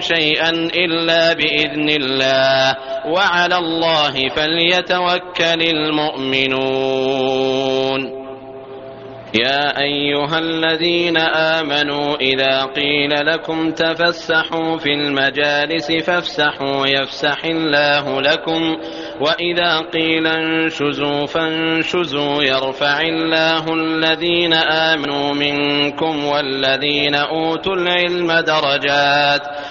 شيئا إلا بإذن الله. وعلى الله فليتوكل المؤمنون. يا أيها الذين آمنوا إذا قيل لكم تفسحوا في المجالس فافسحوا يفسح الله لكم. وإذا قيل انشزوا فانشزوا يرفع الله الذين آمنوا منكم والذين أوتوا العلم درجات.